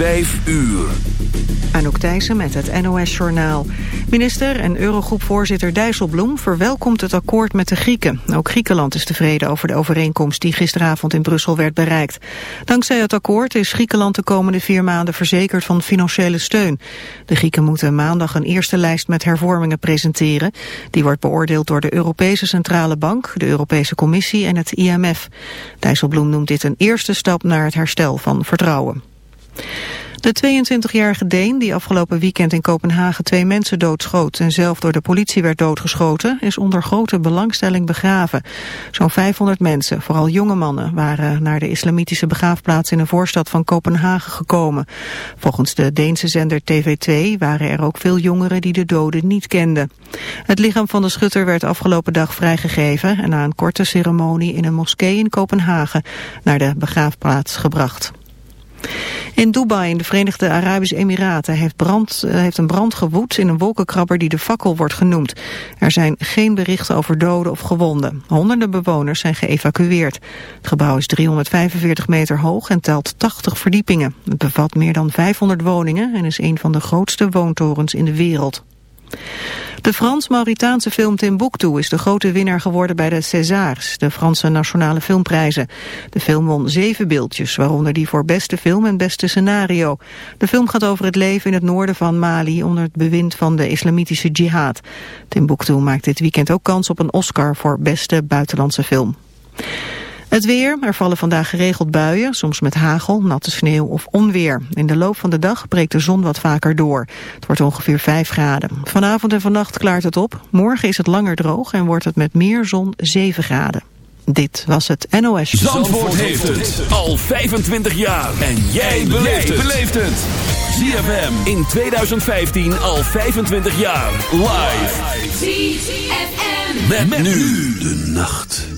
Vijf uur. Anouk Thijssen met het NOS-journaal. Minister en Eurogroepvoorzitter Dijsselbloem verwelkomt het akkoord met de Grieken. Ook Griekenland is tevreden over de overeenkomst die gisteravond in Brussel werd bereikt. Dankzij het akkoord is Griekenland de komende vier maanden verzekerd van financiële steun. De Grieken moeten maandag een eerste lijst met hervormingen presenteren. Die wordt beoordeeld door de Europese Centrale Bank, de Europese Commissie en het IMF. Dijsselbloem noemt dit een eerste stap naar het herstel van vertrouwen. De 22-jarige Deen, die afgelopen weekend in Kopenhagen twee mensen doodschoot en zelf door de politie werd doodgeschoten, is onder grote belangstelling begraven. Zo'n 500 mensen, vooral jonge mannen, waren naar de islamitische begraafplaats in een voorstad van Kopenhagen gekomen. Volgens de Deense zender TV2 waren er ook veel jongeren die de doden niet kenden. Het lichaam van de schutter werd afgelopen dag vrijgegeven en na een korte ceremonie in een moskee in Kopenhagen naar de begraafplaats gebracht. In Dubai, in de Verenigde Arabische Emiraten, heeft, brand, eh, heeft een brand gewoed in een wolkenkrabber die de fakkel wordt genoemd. Er zijn geen berichten over doden of gewonden. Honderden bewoners zijn geëvacueerd. Het gebouw is 345 meter hoog en telt 80 verdiepingen. Het bevat meer dan 500 woningen en is een van de grootste woontorens in de wereld. De Frans-Mauritaanse film Timbuktu is de grote winnaar geworden bij de Césars, de Franse nationale filmprijzen. De film won zeven beeldjes, waaronder die voor beste film en beste scenario. De film gaat over het leven in het noorden van Mali onder het bewind van de islamitische jihad. Timbuktu maakt dit weekend ook kans op een Oscar voor beste buitenlandse film. Het weer, er vallen vandaag geregeld buien, soms met hagel, natte sneeuw of onweer. In de loop van de dag breekt de zon wat vaker door. Het wordt ongeveer 5 graden. Vanavond en vannacht klaart het op. Morgen is het langer droog en wordt het met meer zon 7 graden. Dit was het NOS. Zandvoort, heeft het al 25 jaar. En jij beleeft het. ZFM in 2015 al 25 jaar. Live. ZFM. met nu de nacht.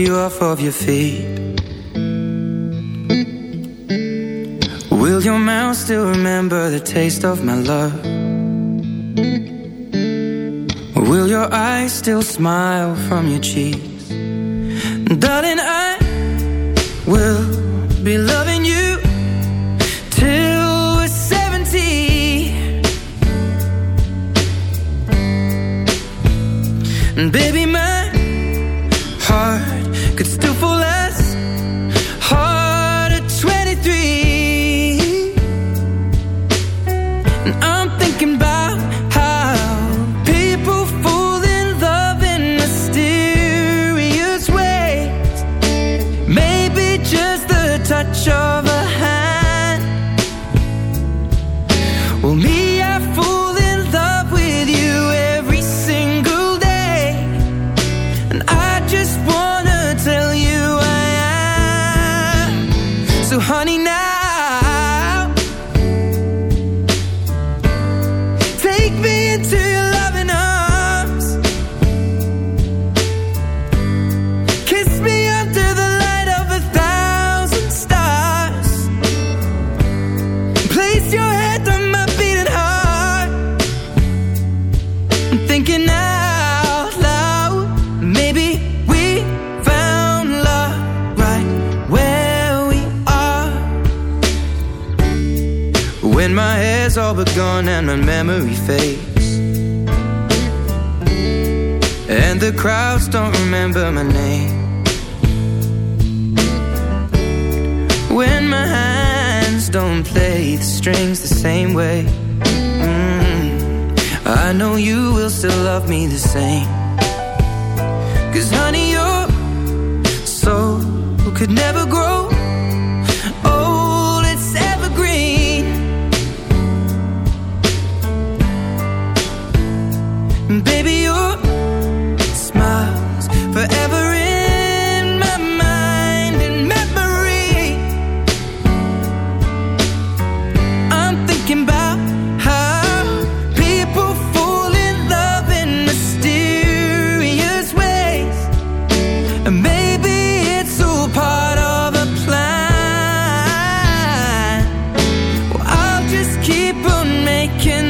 You off of your feet Will your mouth still remember the taste of my love? will your eyes still smile from your cheeks? Darling, I will be loving love me the same. Cause honey, your soul could never can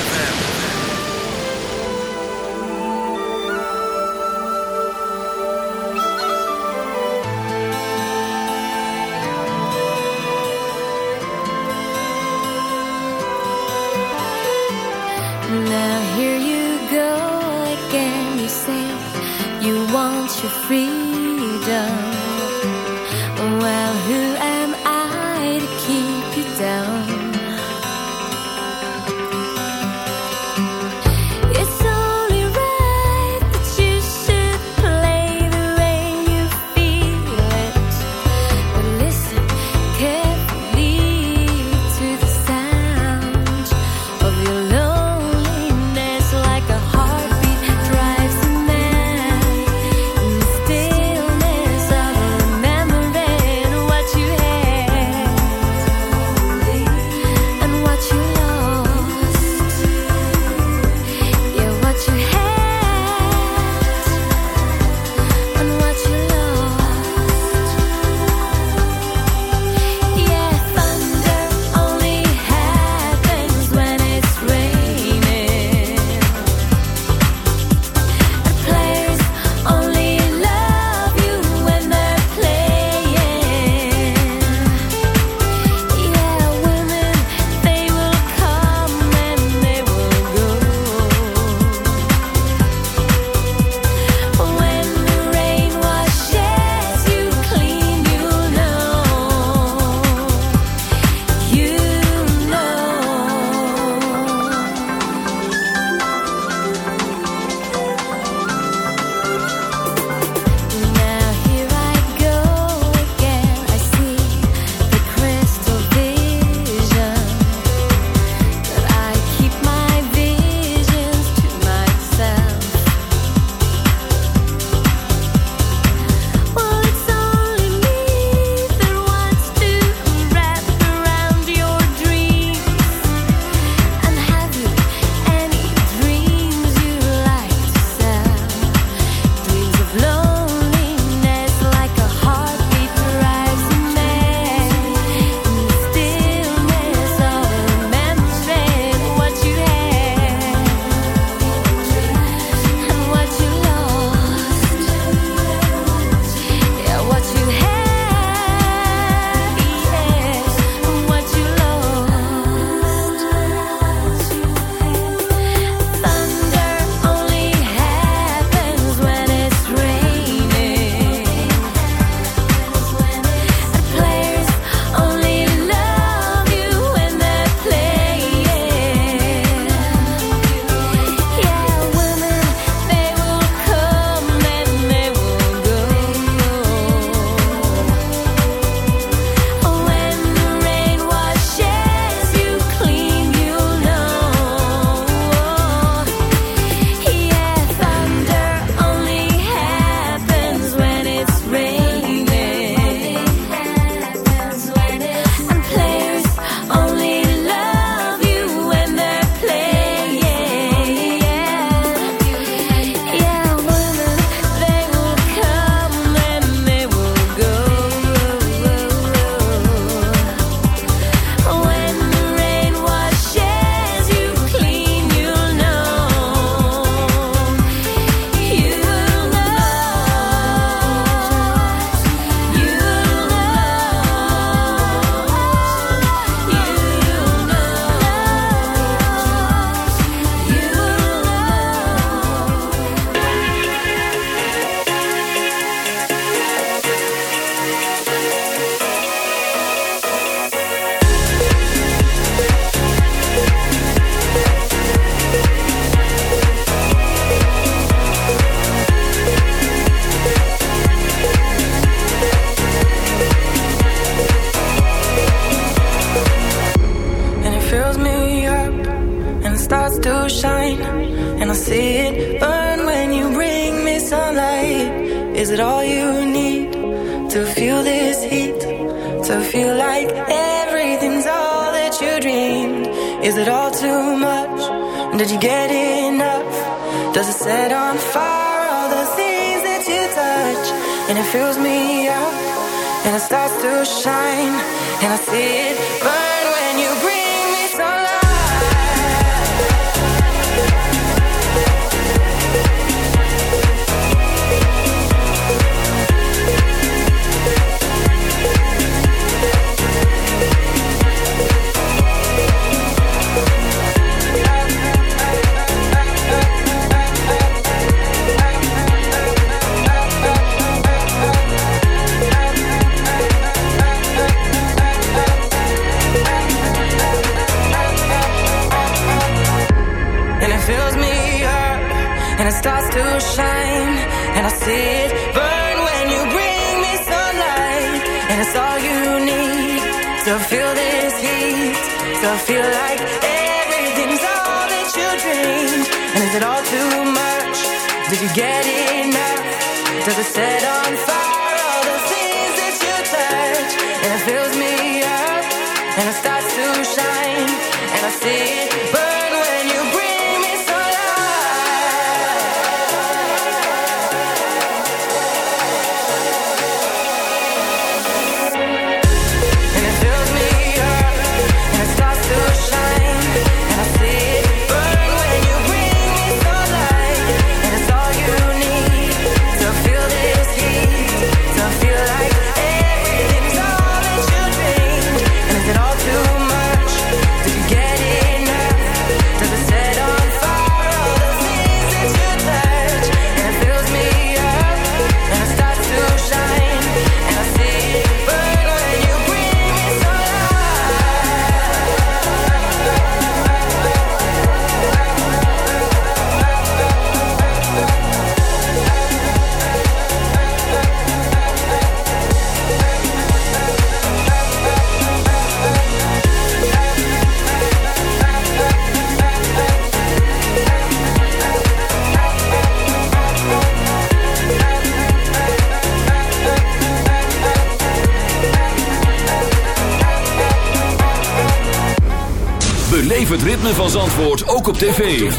Ritme van Zandvoort ook op tv.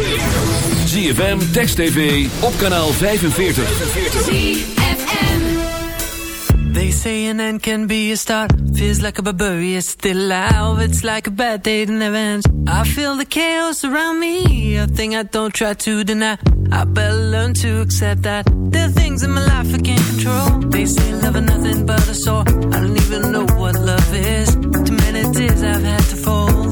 ZFM, Text TV, op kanaal 45. They say an end can be a start. Feels like a barbarian still alive. It's like a bad day that never ends. I feel the chaos around me. A thing I don't try to deny. I better learn to accept that. There are things in my life I can't control. They say love is nothing but a sore. I don't even know what love is. Too many tears I've had to fold.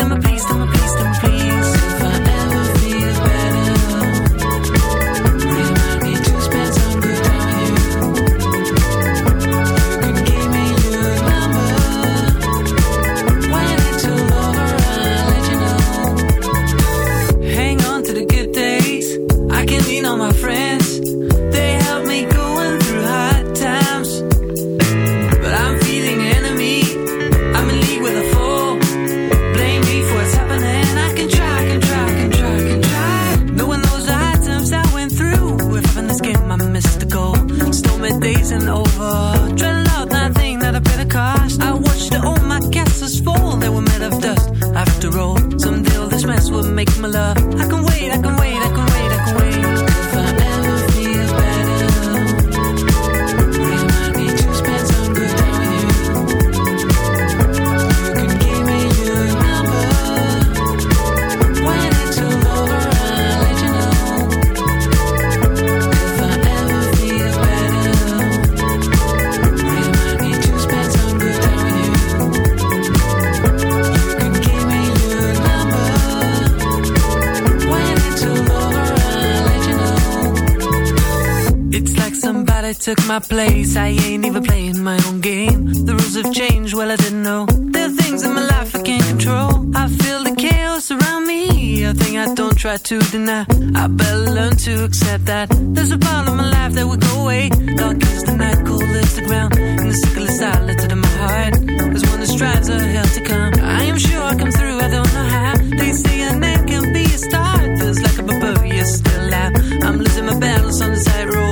make my love. my place. I ain't even playing my own game. The rules have changed, well, I didn't know. There are things in my life I can't control. I feel the chaos around me, a thing I don't try to deny. I better learn to accept that. There's a part of my life that will go away. Dark is the night, cool is the ground. And the sickle is lifted in my heart. There's one that strives a hell to come. I am sure I'll come through, I don't know how. They say a name can be a star. It feels like a bubble—you're still out. I'm losing my battles on the side road.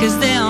cause they're.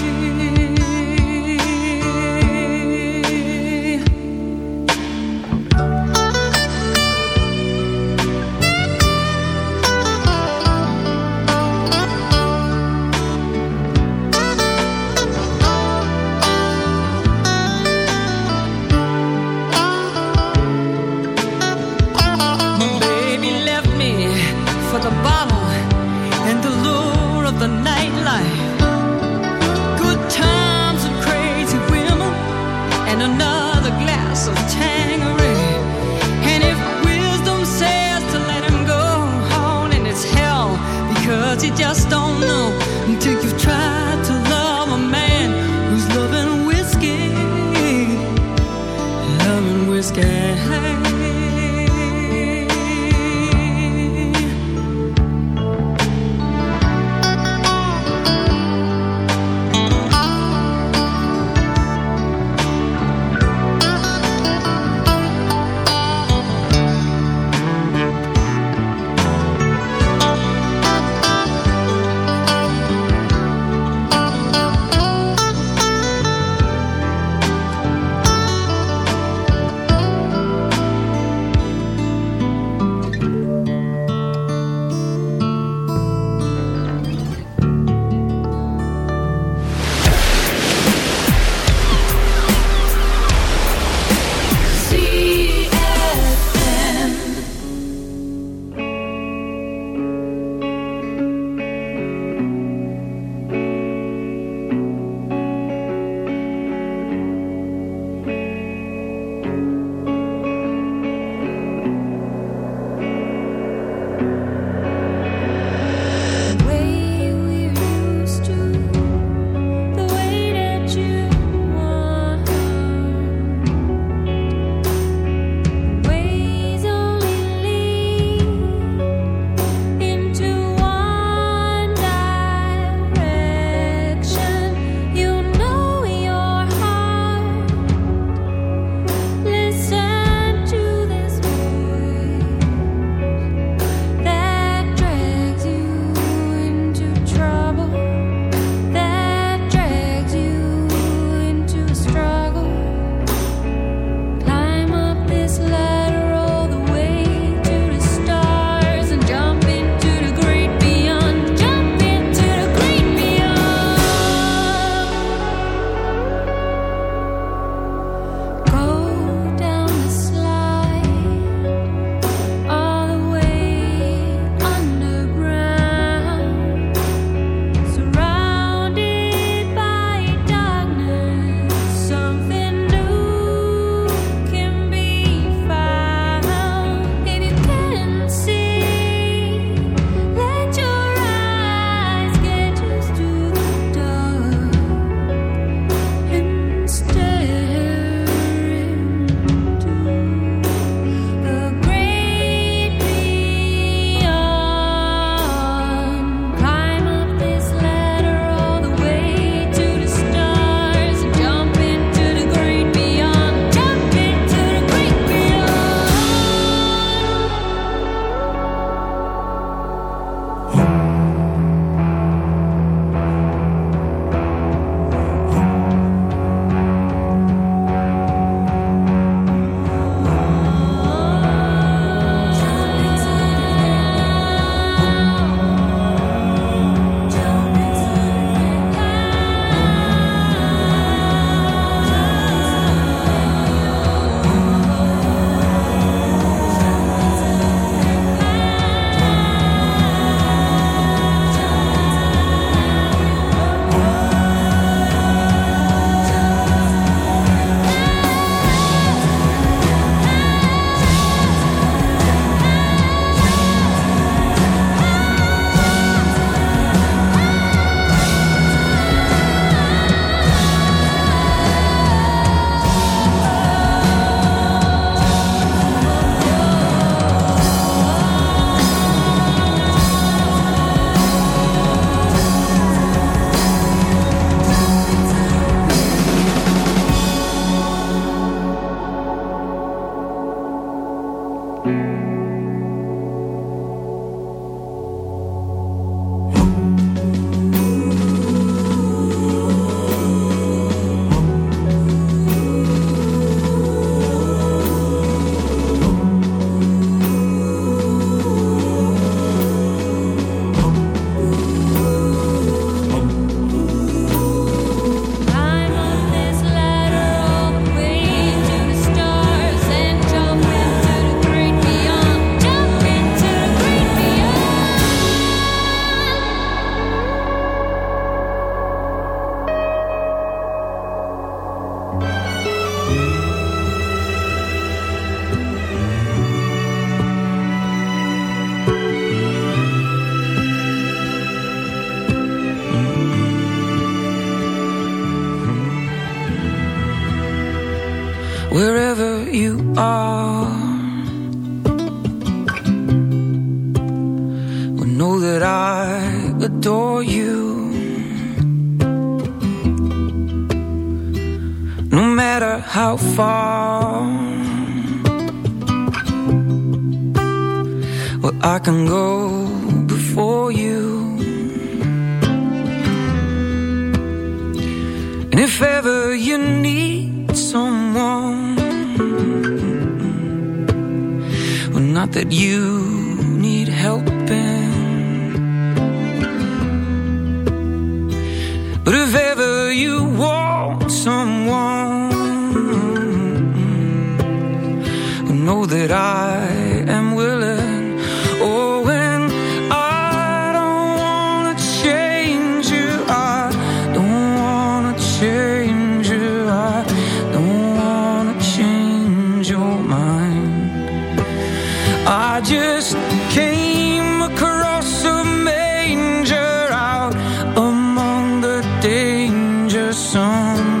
summer